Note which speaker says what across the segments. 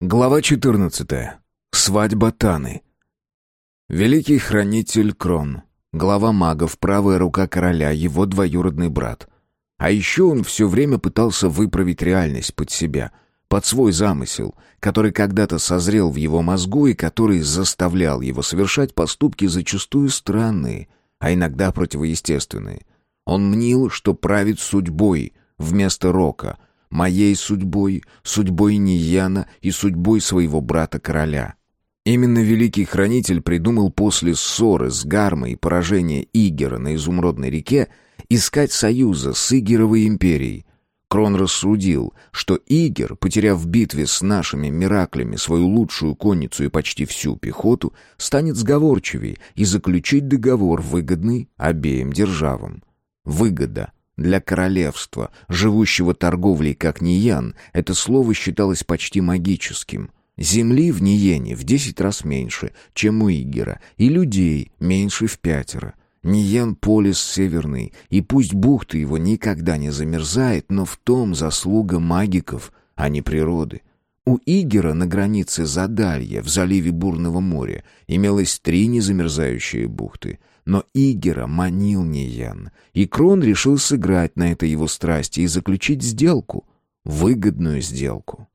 Speaker 1: Глава 14. Свадьба Таны. Великий хранитель Крон, глава магов, правая рука короля, его двоюродный брат. А еще он все время пытался выправить реальность под себя, под свой замысел, который когда-то созрел в его мозгу и который заставлял его совершать поступки зачастую странные, а иногда противоестественные. Он мнил, что правит судьбой вместо рока — моей судьбой, судьбой Нияна и судьбой своего брата-короля. Именно Великий Хранитель придумал после ссоры с Гармой и поражения Игера на Изумрудной реке искать союза с Игеровой империей. Крон рассудил, что Игер, потеряв в битве с нашими Мираклями свою лучшую конницу и почти всю пехоту, станет сговорчивей и заключить договор, выгодный обеим державам. Выгода — для королевства, живущего торговлей как Ниян, это слово считалось почти магическим. Земли в Ниене в десять раз меньше, чем у Игера, и людей меньше в пятеро. Ниен полис северный, и пусть бухта его никогда не замерзает, но в том заслуга магиков, а не природы. У Игера на границе Задалья, в заливе Бурного моря, имелось три незамерзающие бухты. Но Игера манил Ниян, и Крон решил сыграть на этой его страсти и заключить сделку, выгодную сделку.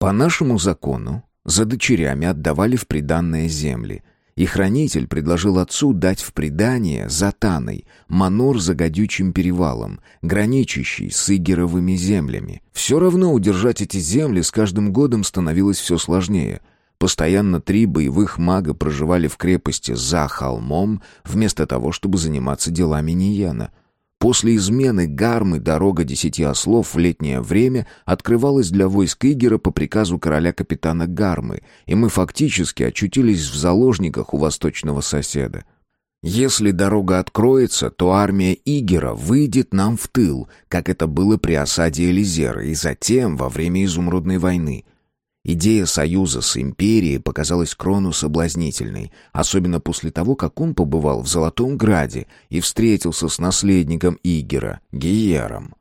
Speaker 1: По нашему закону за дочерями отдавали в приданное земли, и хранитель предложил отцу дать в придание за Таной манор за гадючим перевалом, граничащий с Игеровыми землями. Все равно удержать эти земли с каждым годом становилось все сложнее — Постоянно три боевых мага проживали в крепости за холмом, вместо того, чтобы заниматься делами Нияна. После измены Гармы дорога десяти ослов в летнее время открывалась для войск Игера по приказу короля-капитана Гармы, и мы фактически очутились в заложниках у восточного соседа. Если дорога откроется, то армия Игера выйдет нам в тыл, как это было при осаде Элизера и затем во время Изумрудной войны. Идея союза с империей показалась Крону соблазнительной, особенно после того, как он побывал в Золотом Граде и встретился с наследником Игера, Гиером.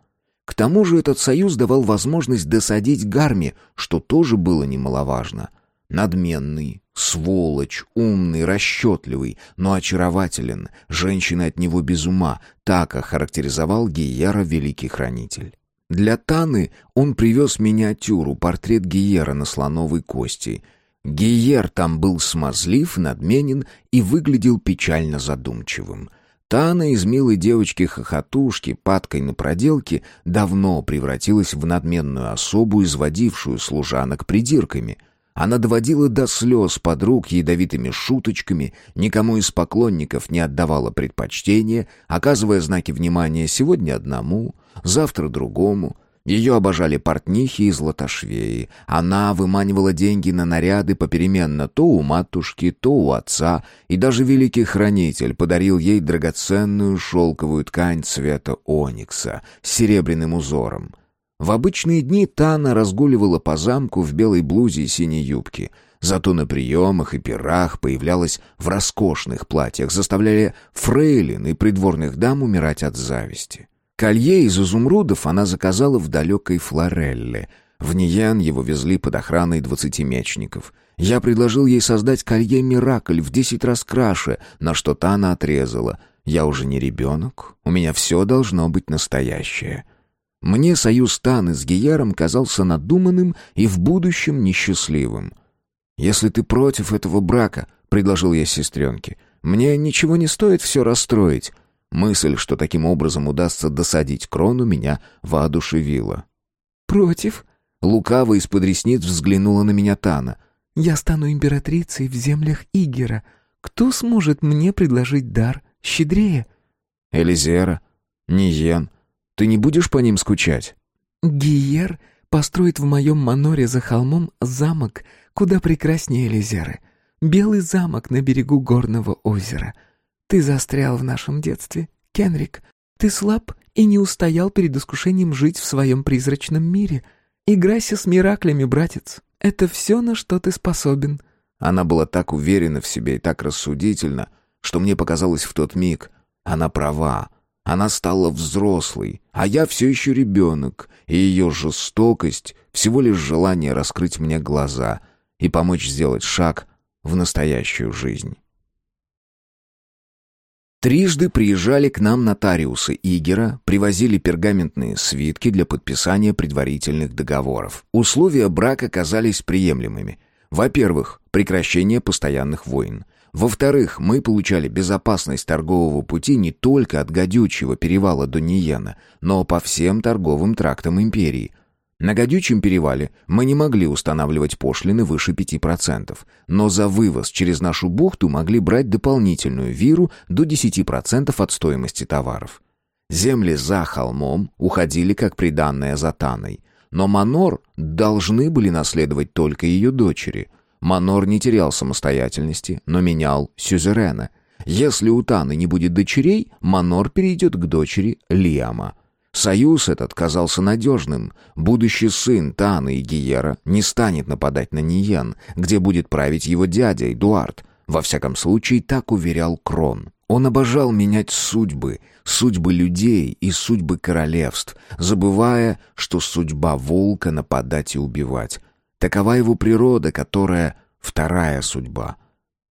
Speaker 1: К тому же этот союз давал возможность досадить Гарме, что тоже было немаловажно. Надменный, сволочь, умный, расчетливый, но очарователен, женщина от него без ума, так охарактеризовал Гиера Великий Хранитель. Для Таны он привез миниатюру, портрет Гиера на слоновой кости. Гиер там был смазлив, надменен и выглядел печально задумчивым. Тана из милой девочки-хохотушки, падкой на проделке, давно превратилась в надменную особу, изводившую служанок придирками — она доводила до слез подруг ядовитыми шуточками, никому из поклонников не отдавала предпочтения, оказывая знаки внимания сегодня одному, завтра другому. Ее обожали портнихи и златошвеи. Она выманивала деньги на наряды попеременно то у матушки, то у отца, и даже великий хранитель подарил ей драгоценную шелковую ткань цвета оникса с серебряным узором. В обычные дни Тана разгуливала по замку в белой блузе и синей юбке. Зато на приемах и пирах появлялась в роскошных платьях, заставляя фрейлин и придворных дам умирать от зависти. Колье из изумрудов она заказала в далекой Флорелле. В Ниен его везли под охраной двадцати мечников. Я предложил ей создать колье «Миракль» в десять раз краше, на что Тана отрезала. «Я уже не ребенок, у меня все должно быть настоящее». Мне союз Таны с Гиером казался надуманным и в будущем несчастливым. «Если ты против этого брака», — предложил я сестренке, — «мне ничего не стоит все расстроить». Мысль, что таким образом удастся досадить крону, меня воодушевила.
Speaker 2: «Против?» — лукаво из-под ресниц взглянула на меня Тана. «Я стану императрицей в землях Игера. Кто сможет мне предложить дар щедрее?»
Speaker 1: «Элизера, Ниен, ты не будешь по ним скучать?»
Speaker 2: «Гиер построит в моем маноре за холмом замок, куда прекраснее Элизеры. Белый замок на берегу горного озера. Ты застрял в нашем детстве, Кенрик. Ты слаб и не устоял перед искушением жить в своем призрачном мире. Играйся с мираклями, братец. Это все, на что ты способен».
Speaker 1: Она была так уверена в себе и так рассудительна, что мне показалось в тот миг. Она права. Она стала взрослой, а я все еще ребенок, и ее жестокость всего лишь желание раскрыть мне глаза и помочь сделать шаг в настоящую жизнь. Трижды приезжали к нам нотариусы Игера, привозили пергаментные свитки для подписания предварительных договоров. Условия брака казались приемлемыми. Во-первых, прекращение постоянных войн. Во-вторых, мы получали безопасность торгового пути не только от Гадючего перевала до Ниена, но по всем торговым трактам империи – на Гадючем перевале мы не могли устанавливать пошлины выше 5%, но за вывоз через нашу бухту могли брать дополнительную виру до 10% от стоимости товаров. Земли за холмом уходили как приданное за Таной, но Манор должны были наследовать только ее дочери. Манор не терял самостоятельности, но менял сюзерена. Если у Таны не будет дочерей, Манор перейдет к дочери Лиама – Союз этот казался надежным. Будущий сын Таны и Гиера не станет нападать на Ниен, где будет править его дядя Эдуард. Во всяком случае, так уверял Крон. Он обожал менять судьбы, судьбы людей и судьбы королевств, забывая, что судьба волка — нападать и убивать. Такова его природа, которая вторая судьба.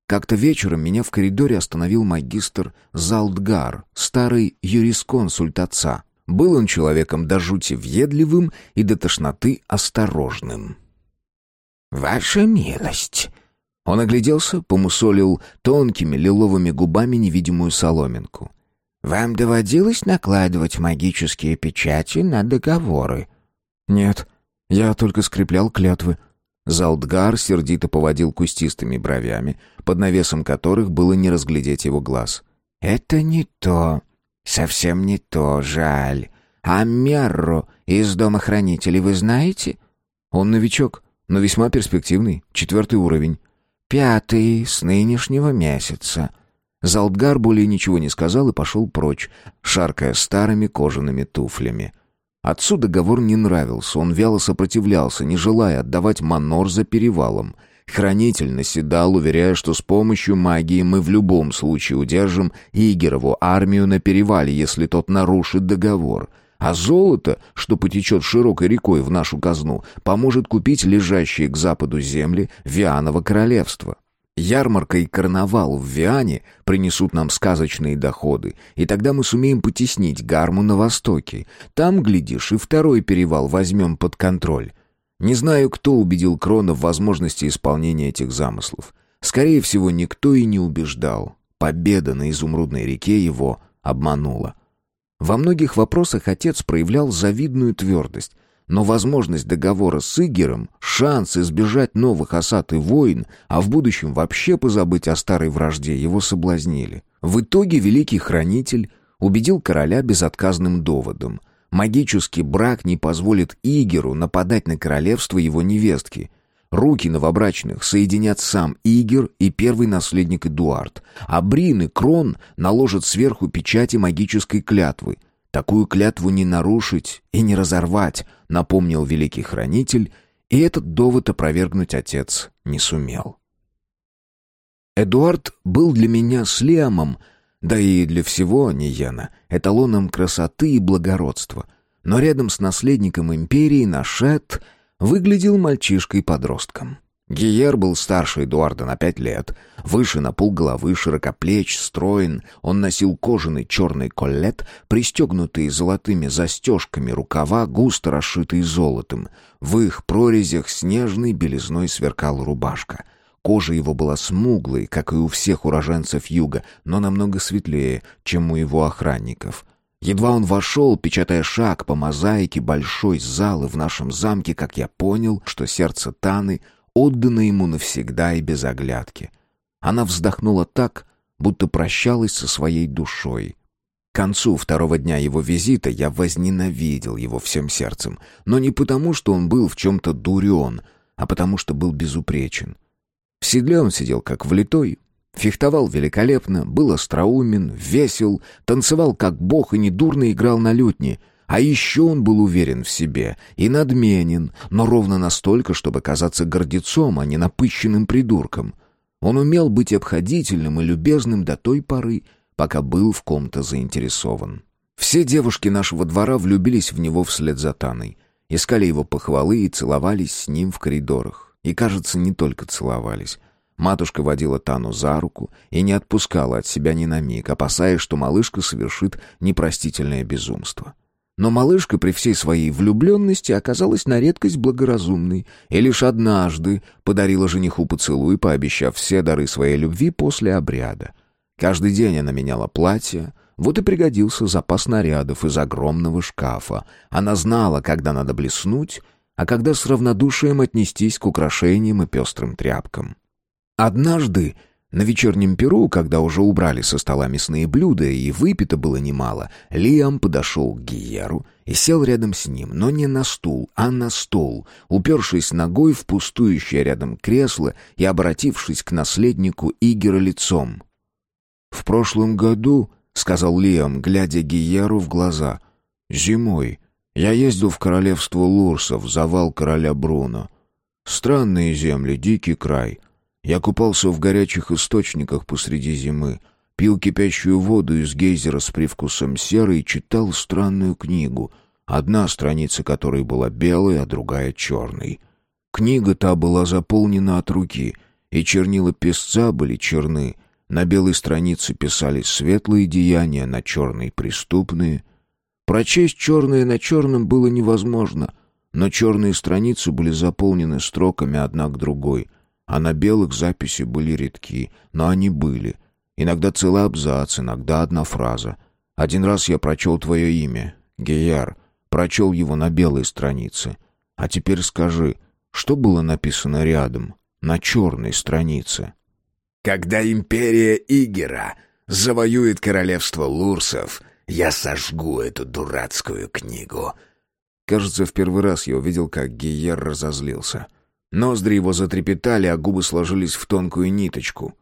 Speaker 1: Как-то вечером меня в коридоре остановил магистр Залдгар, старый юрисконсульт отца. Был он человеком до жути въедливым и до тошноты осторожным.
Speaker 3: «Ваша милость!»
Speaker 1: Он огляделся, помусолил тонкими лиловыми губами невидимую соломинку.
Speaker 3: «Вам доводилось накладывать магические печати на договоры?»
Speaker 1: «Нет, я только скреплял клятвы». Залдгар сердито поводил кустистыми бровями, под навесом которых было не разглядеть его глаз.
Speaker 3: «Это не то. «Совсем не то, жаль. А Мерро из Дома Хранителей вы знаете?»
Speaker 1: «Он новичок, но весьма перспективный, четвертый уровень».
Speaker 3: «Пятый, с нынешнего месяца».
Speaker 1: Залдгар более ничего не сказал и пошел прочь, шаркая старыми кожаными туфлями. Отцу договор не нравился, он вяло сопротивлялся, не желая отдавать манор за перевалом — Хранитель наседал, уверяя, что с помощью магии мы в любом случае удержим Игерову армию на перевале, если тот нарушит договор. А золото, что потечет широкой рекой в нашу казну, поможет купить лежащие к западу земли Вианова королевства. Ярмарка и карнавал в Виане принесут нам сказочные доходы, и тогда мы сумеем потеснить Гарму на востоке. Там, глядишь, и второй перевал возьмем под контроль. Не знаю, кто убедил Крона в возможности исполнения этих замыслов. Скорее всего, никто и не убеждал. Победа на изумрудной реке его обманула. Во многих вопросах отец проявлял завидную твердость, но возможность договора с Игером, шанс избежать новых осад и войн, а в будущем вообще позабыть о старой вражде, его соблазнили. В итоге великий хранитель убедил короля безотказным доводом. Магический брак не позволит Игеру нападать на королевство его невестки. Руки новобрачных соединят сам Игер и первый наследник Эдуард, а Брин и Крон наложат сверху печати магической клятвы. Такую клятву не нарушить и не разорвать, напомнил великий хранитель, и этот довод опровергнуть отец не сумел. Эдуард был для меня с Лиамом да и для всего Ниена, эталоном красоты и благородства. Но рядом с наследником империи Нашет выглядел мальчишкой-подростком. Гиер был старше Эдуарда на пять лет, выше на полголовы, широкоплеч, строен. Он носил кожаный черный коллет, пристегнутый золотыми застежками рукава, густо расшитый золотом. В их прорезях снежной белизной сверкала рубашка — Кожа его была смуглой, как и у всех уроженцев юга, но намного светлее, чем у его охранников. Едва он вошел, печатая шаг по мозаике большой залы в нашем замке, как я понял, что сердце Таны отдано ему навсегда и без оглядки. Она вздохнула так, будто прощалась со своей душой. К концу второго дня его визита я возненавидел его всем сердцем, но не потому, что он был в чем-то дурен, а потому, что был безупречен — в седле он сидел как влитой, фехтовал великолепно, был остроумен, весел, танцевал как бог и недурно играл на лютне. А еще он был уверен в себе и надменен, но ровно настолько, чтобы казаться гордецом, а не напыщенным придурком. Он умел быть обходительным и любезным до той поры, пока был в ком-то заинтересован. Все девушки нашего двора влюбились в него вслед за Таной. искали его похвалы и целовались с ним в коридорах. И, кажется, не только целовались. Матушка водила Тану за руку и не отпускала от себя ни на миг, опасаясь, что малышка совершит непростительное безумство. Но малышка при всей своей влюбленности оказалась на редкость благоразумной и лишь однажды подарила жениху поцелуй, пообещав все дары своей любви после обряда. Каждый день она меняла платье, вот и пригодился запас нарядов из огромного шкафа. Она знала, когда надо блеснуть, а когда с равнодушием отнестись к украшениям и пестрым тряпкам. Однажды на вечернем перу, когда уже убрали со стола мясные блюда и выпито было немало, Лиам подошел к Гиеру и сел рядом с ним, но не на стул, а на стол, упершись ногой в пустующее рядом кресло и обратившись к наследнику Игера лицом. «В прошлом году, — сказал Лиам, глядя Гиеру в глаза, — зимой я ездил в королевство Лурсов, завал короля Бруно. Странные земли, дикий край — я купался в горячих источниках посреди зимы, пил кипящую воду из гейзера с привкусом серы и читал странную книгу, одна страница которой была белой, а другая черной. Книга та была заполнена от руки, и чернила песца были черны, на белой странице писались светлые деяния, на черной — преступные. Прочесть черное на черном было невозможно, но черные страницы были заполнены строками одна к другой — а на белых записи были редки, но они были. Иногда целый абзац, иногда одна фраза. Один раз я прочел твое имя, Геяр, прочел его на белой странице. А теперь скажи, что было написано рядом, на черной странице?
Speaker 3: «Когда империя Игера завоюет королевство Лурсов, я сожгу эту дурацкую книгу».
Speaker 1: Кажется, в первый раз я увидел, как Гейер разозлился — Ноздри его затрепетали, а губы сложились в тонкую ниточку.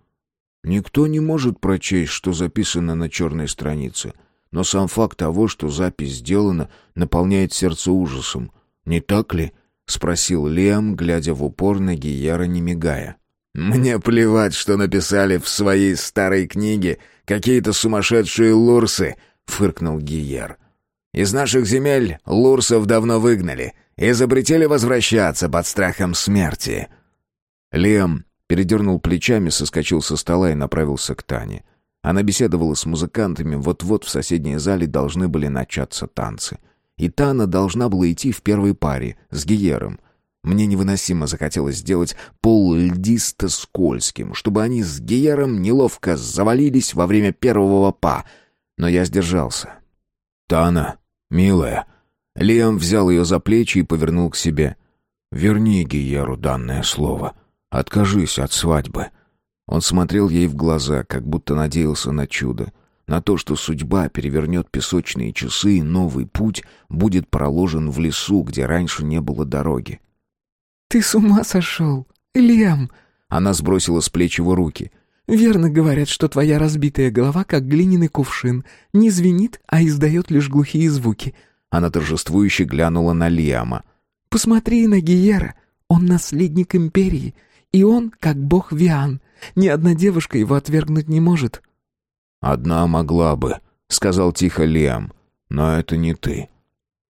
Speaker 1: Никто не может прочесть, что записано на черной странице, но сам факт того, что запись сделана, наполняет сердце ужасом. Не так ли? — спросил Лиам, глядя в упор на Гияра, не мигая.
Speaker 3: «Мне плевать, что написали в своей старой книге какие-то сумасшедшие лурсы», — фыркнул Гияр. «Из наших земель лурсов давно выгнали и запретили возвращаться под страхом смерти».
Speaker 1: Лем передернул плечами, соскочил со стола и направился к Тане. Она беседовала с музыкантами, вот-вот в соседней зале должны были начаться танцы. И Тана должна была идти в первой паре с Гиером. Мне невыносимо захотелось сделать пол льдисто-скользким, чтобы они с Гиером неловко завалились во время первого па, но я сдержался. «Тана, милая», Лиам взял ее за плечи и повернул к себе. «Верни Гиеру данное слово. Откажись от свадьбы». Он смотрел ей в глаза, как будто надеялся на чудо. На то, что судьба перевернет песочные часы и новый путь будет проложен в лесу, где раньше не было дороги.
Speaker 2: «Ты с ума сошел, Лиам!»
Speaker 1: Она сбросила с плеч его руки.
Speaker 2: «Верно говорят, что твоя разбитая голова, как глиняный кувшин, не звенит, а издает лишь глухие звуки.
Speaker 1: Она торжествующе глянула на Лиама.
Speaker 2: «Посмотри на Гиера. Он наследник империи. И он, как бог Виан. Ни одна девушка его отвергнуть не может».
Speaker 1: «Одна могла бы», — сказал тихо Лиам. «Но это не ты».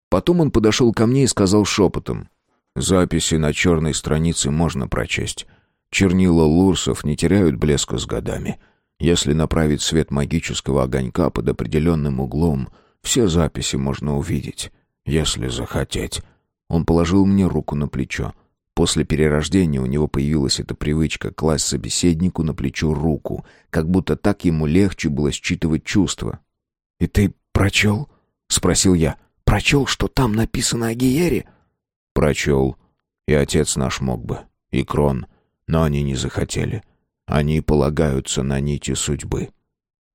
Speaker 1: Потом он подошел ко мне и сказал шепотом. «Записи на черной странице можно прочесть. Чернила лурсов не теряют блеска с годами. Если направить свет магического огонька под определенным углом, все записи можно увидеть, если захотеть. Он положил мне руку на плечо. После перерождения у него появилась эта привычка класть собеседнику на плечо руку, как будто так ему легче было считывать чувства.
Speaker 2: «И ты прочел?» — спросил я. «Прочел, что там написано о Гиере?»
Speaker 1: «Прочел. И отец наш мог бы, и Крон, но они не захотели. Они полагаются на нити судьбы».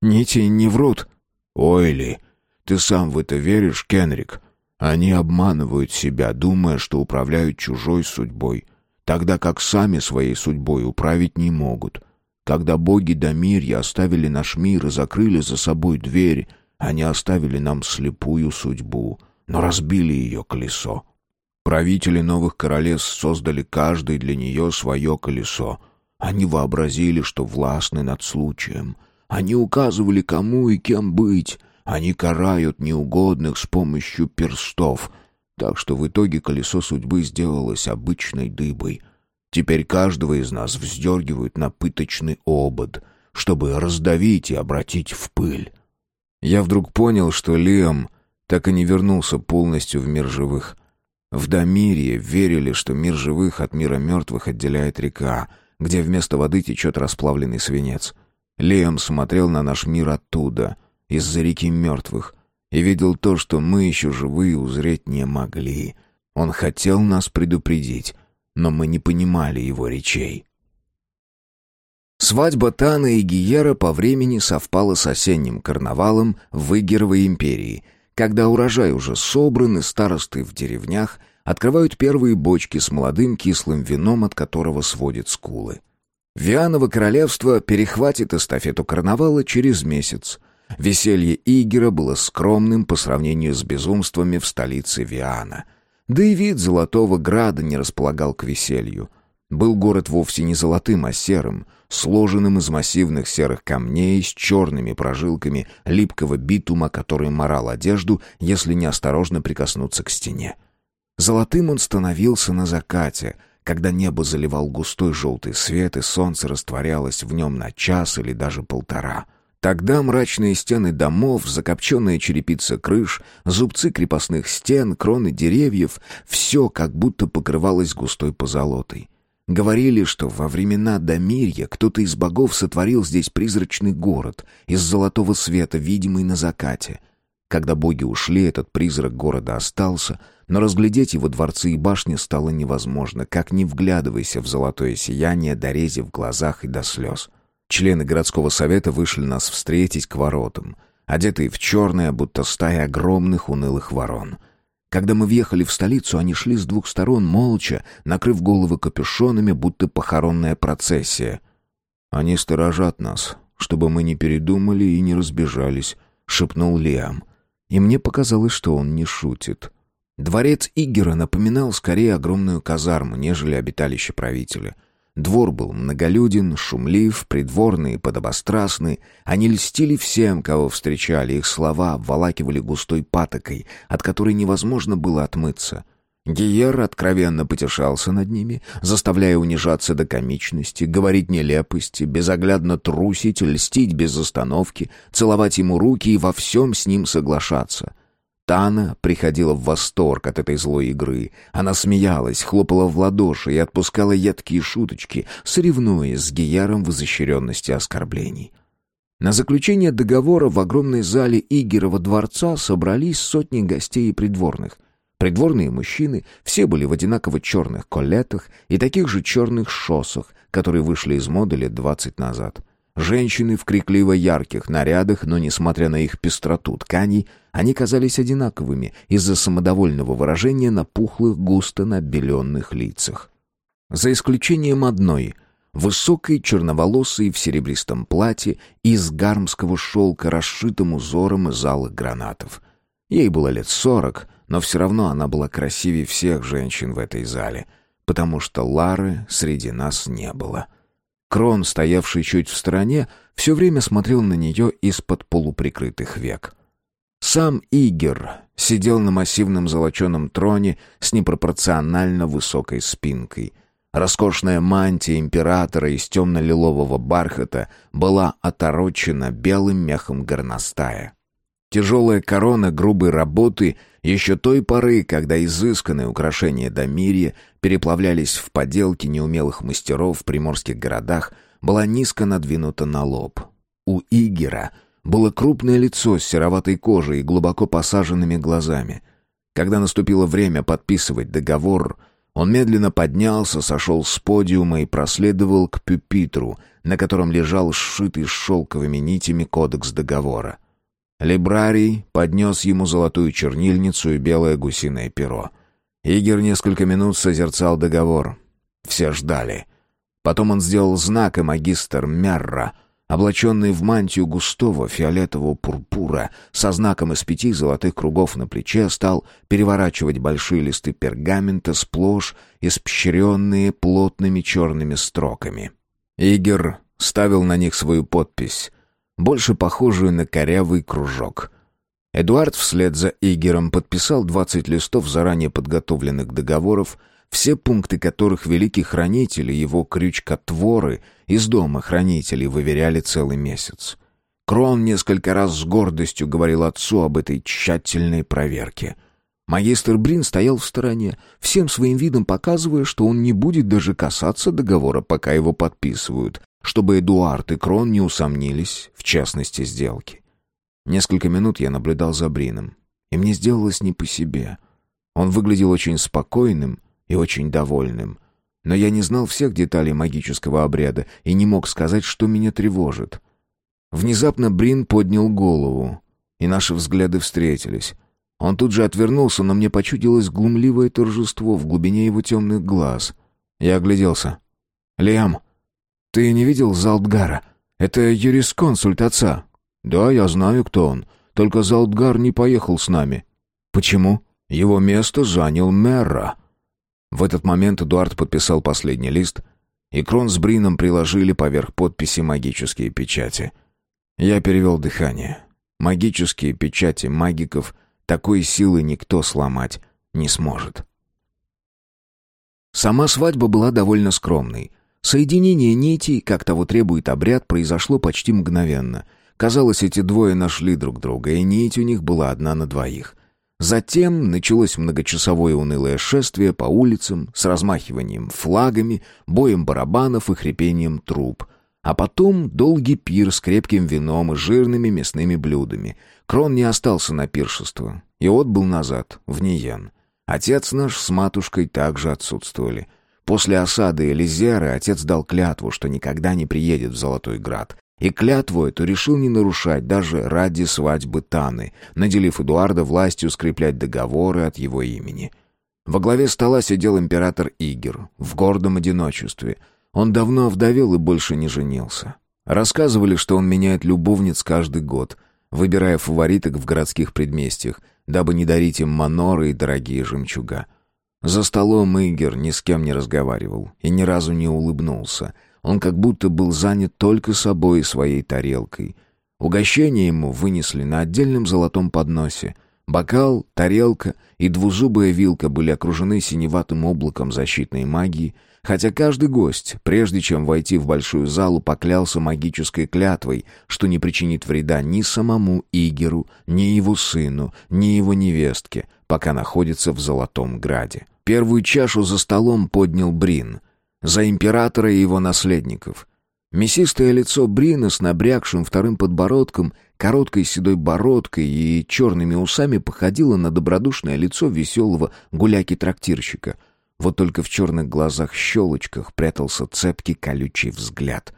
Speaker 2: «Нити не врут?»
Speaker 1: «Ой ли, ты сам в это веришь, Кенрик? Они обманывают себя, думая, что управляют чужой судьбой, тогда как сами своей судьбой управить не могут. Когда боги Дамирья оставили наш мир и закрыли за собой дверь, они оставили нам слепую судьбу, но разбили ее колесо. Правители новых королевств создали каждый для нее свое колесо. Они вообразили, что властны над случаем. Они указывали, кому и кем быть, они карают неугодных с помощью перстов. так что в итоге колесо судьбы сделалось обычной дыбой. Теперь каждого из нас вздергивают на пыточный обод, чтобы раздавить и обратить в пыль. Я вдруг понял, что Лиам так и не вернулся полностью в мир живых. В Дамирье верили, что мир живых от мира мертвых отделяет река, где вместо воды течет расплавленный свинец. Лиам смотрел на наш мир оттуда, из-за реки мертвых, и видел то, что мы еще живые узреть не могли. Он хотел нас предупредить, но мы не понимали его речей. Свадьба Тана и Гиера по времени совпала с осенним карнавалом в Игеровой империи, когда урожай уже собран и старосты в деревнях открывают первые бочки с молодым кислым вином, от которого сводят скулы. Вианово королевство перехватит эстафету карнавала через месяц. Веселье Игера было скромным по сравнению с безумствами в столице Виана. Да и вид Золотого Града не располагал к веселью. Был город вовсе не золотым, а серым, сложенным из массивных серых камней с черными прожилками липкого битума, который морал одежду, если неосторожно прикоснуться к стене. Золотым он становился на закате, когда небо заливал густой желтый свет, и солнце растворялось в нем на час или даже полтора — Тогда мрачные стены домов, закопченная черепица крыш, зубцы крепостных стен, кроны деревьев — все как будто покрывалось густой позолотой. Говорили, что во времена Дамирья кто-то из богов сотворил здесь призрачный город из золотого света, видимый на закате. Когда боги ушли, этот призрак города остался, но разглядеть его дворцы и башни стало невозможно, как не вглядывайся в золотое сияние, дорези в глазах и до слез. Члены городского совета вышли нас встретить к воротам, одетые в черное, будто стая огромных унылых ворон. Когда мы въехали в столицу, они шли с двух сторон молча, накрыв головы капюшонами, будто похоронная процессия. «Они сторожат нас, чтобы мы не передумали и не разбежались», — шепнул Лиам. И мне показалось, что он не шутит. Дворец Игера напоминал скорее огромную казарму, нежели обиталище правителя — Двор был многолюден, шумлив, придворные, подобострастны. Они льстили всем, кого встречали, их слова обволакивали густой патокой, от которой невозможно было отмыться. Гиер откровенно потешался над ними, заставляя унижаться до комичности, говорить нелепости, безоглядно трусить, льстить без остановки, целовать ему руки и во всем с ним соглашаться — Тана приходила в восторг от этой злой игры. Она смеялась, хлопала в ладоши и отпускала едкие шуточки, соревнуясь с Гияром в изощренности оскорблений. На заключение договора в огромной зале Игерова дворца собрались сотни гостей и придворных. Придворные мужчины все были в одинаково черных колетах и таких же черных шоссах, которые вышли из моды лет двадцать назад. Женщины в крикливо ярких нарядах, но, несмотря на их пестроту тканей, они казались одинаковыми из-за самодовольного выражения на пухлых, густо набеленных лицах. За исключением одной — высокой, черноволосой в серебристом платье из гармского шелка, расшитым узором из алых гранатов. Ей было лет сорок, но все равно она была красивее всех женщин в этой зале, потому что Лары среди нас не было — Крон, стоявший чуть в стороне, все время смотрел на нее из-под полуприкрытых век. Сам Игер сидел на массивном золоченом троне с непропорционально высокой спинкой. Роскошная мантия императора из темно-лилового бархата была оторочена белым мехом горностая. Тяжелая корона грубой работы еще той поры, когда изысканные украшения Дамирья переплавлялись в поделки неумелых мастеров в приморских городах, была низко надвинута на лоб. У Игера было крупное лицо с сероватой кожей и глубоко посаженными глазами. Когда наступило время подписывать договор, он медленно поднялся, сошел с подиума и проследовал к пюпитру, на котором лежал сшитый шелковыми нитями кодекс договора. Либрарий поднес ему золотую чернильницу и белое гусиное перо. Игорь несколько минут созерцал договор. Все ждали. Потом он сделал знак, и магистр Мерра, облаченный в мантию густого фиолетового пурпура, со знаком из пяти золотых кругов на плече, стал переворачивать большие листы пергамента сплошь испещренные плотными черными строками. Игорь ставил на них свою подпись, больше похожую на корявый кружок. Эдуард вслед за Игером подписал 20 листов заранее подготовленных договоров, все пункты которых великий хранитель и его крючкотворы из дома хранителей выверяли целый месяц. Крон несколько раз с гордостью говорил отцу об этой тщательной проверке. Магистр Брин стоял в стороне, всем своим видом показывая, что он не будет даже касаться договора, пока его подписывают, чтобы Эдуард и Крон не усомнились в частности сделки. Несколько минут я наблюдал за Брином, и мне сделалось не по себе. Он выглядел очень спокойным и очень довольным, но я не знал всех деталей магического обряда и не мог сказать, что меня тревожит. Внезапно Брин поднял голову, и наши взгляды встретились. Он тут же отвернулся, но мне почудилось глумливое торжество в глубине его темных глаз. Я огляделся. «Лиам, ты не видел Залтгара? Это юрисконсульт отца». «Да, я знаю, кто он. Только Залтгар не поехал с нами». «Почему?» «Его место занял Мерра». В этот момент Эдуард подписал последний лист, и Крон с Брином приложили поверх подписи магические печати. Я перевел дыхание. Магические печати магиков — такой силы никто сломать не сможет. Сама свадьба была довольно скромной. Соединение нитей, как того требует обряд, произошло почти мгновенно. Казалось, эти двое нашли друг друга, и нить у них была одна на двоих. Затем началось многочасовое унылое шествие по улицам с размахиванием флагами, боем барабанов и хрипением труб — а потом долгий пир с крепким вином и жирными мясными блюдами. Крон не остался на пиршество и отбыл назад, в Ниен. Отец наш с матушкой также отсутствовали. После осады Элизеры отец дал клятву, что никогда не приедет в Золотой Град. И клятву эту решил не нарушать даже ради свадьбы Таны, наделив Эдуарда властью скреплять договоры от его имени. Во главе стола сидел император Игер в гордом одиночестве — он давно овдовел и больше не женился. Рассказывали, что он меняет любовниц каждый год, выбирая фавориток в городских предместьях, дабы не дарить им маноры и дорогие жемчуга. За столом Игер ни с кем не разговаривал и ни разу не улыбнулся. Он как будто был занят только собой и своей тарелкой. Угощение ему вынесли на отдельном золотом подносе. Бокал, тарелка и двузубая вилка были окружены синеватым облаком защитной магии, Хотя каждый гость, прежде чем войти в большую залу, поклялся магической клятвой, что не причинит вреда ни самому Игеру, ни его сыну, ни его невестке, пока находится в Золотом Граде. Первую чашу за столом поднял Брин. За императора и его наследников. Мясистое лицо Брина с набрякшим вторым подбородком, короткой седой бородкой и черными усами походило на добродушное лицо веселого гуляки-трактирщика — вот только в черных глазах-щелочках прятался цепкий колючий взгляд.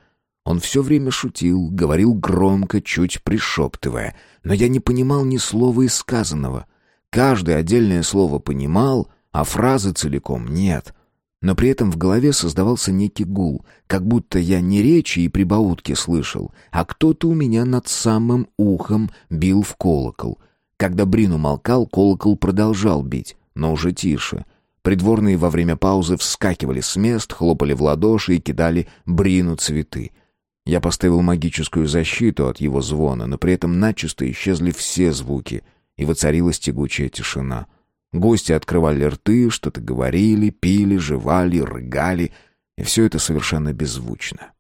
Speaker 1: Он все время шутил, говорил громко, чуть пришептывая, но я не понимал ни слова из сказанного. Каждое отдельное слово понимал, а фразы целиком нет. Но при этом в голове создавался некий гул, как будто я не речи и прибаутки слышал, а кто-то у меня над самым ухом бил в колокол. Когда Брин умолкал, колокол продолжал бить, но уже тише — Придворные во время паузы вскакивали с мест, хлопали в ладоши и кидали Брину цветы. Я поставил магическую защиту от его звона, но при этом начисто исчезли все звуки, и воцарилась тягучая тишина. Гости открывали рты, что-то говорили, пили, жевали, рыгали, и все это совершенно беззвучно.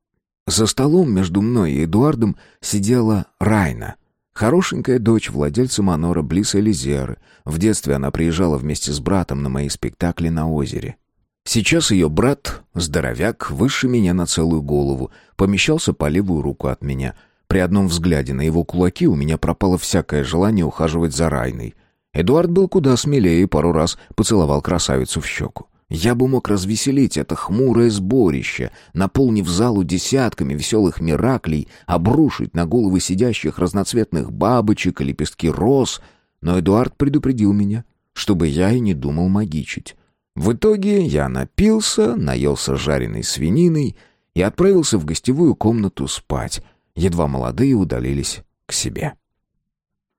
Speaker 1: За столом между мной и Эдуардом сидела Райна — Хорошенькая дочь владельца манора близ Элизеры. В детстве она приезжала вместе с братом на мои спектакли на озере. Сейчас ее брат, здоровяк, выше меня на целую голову, помещался по левую руку от меня. При одном взгляде на его кулаки у меня пропало всякое желание ухаживать за Райной. Эдуард был куда смелее и пару раз поцеловал красавицу в щеку. Я бы мог развеселить это хмурое сборище, наполнив залу десятками веселых мираклей, обрушить на головы сидящих разноцветных бабочек и лепестки роз, но Эдуард предупредил меня, чтобы я и не думал магичить. В итоге я напился, наелся жареной свининой и отправился в гостевую комнату спать. Едва молодые удалились к себе.